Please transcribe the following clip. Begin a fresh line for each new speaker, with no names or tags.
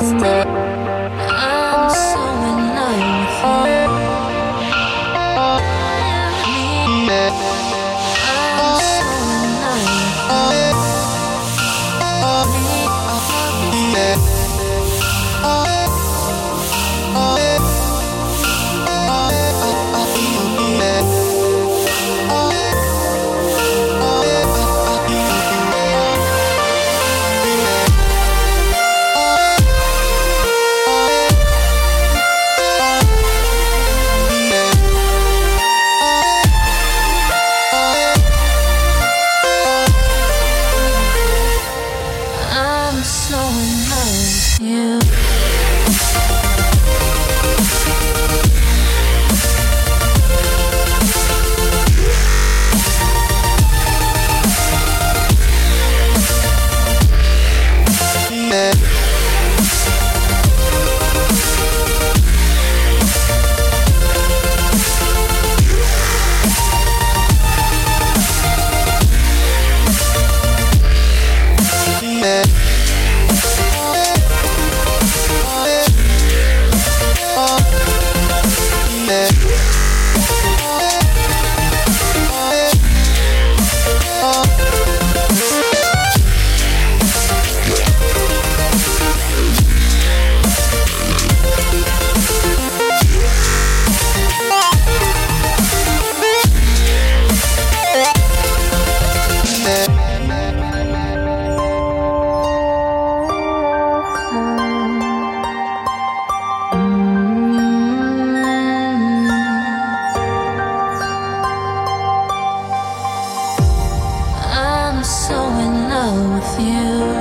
this day. hurt you. Yeah.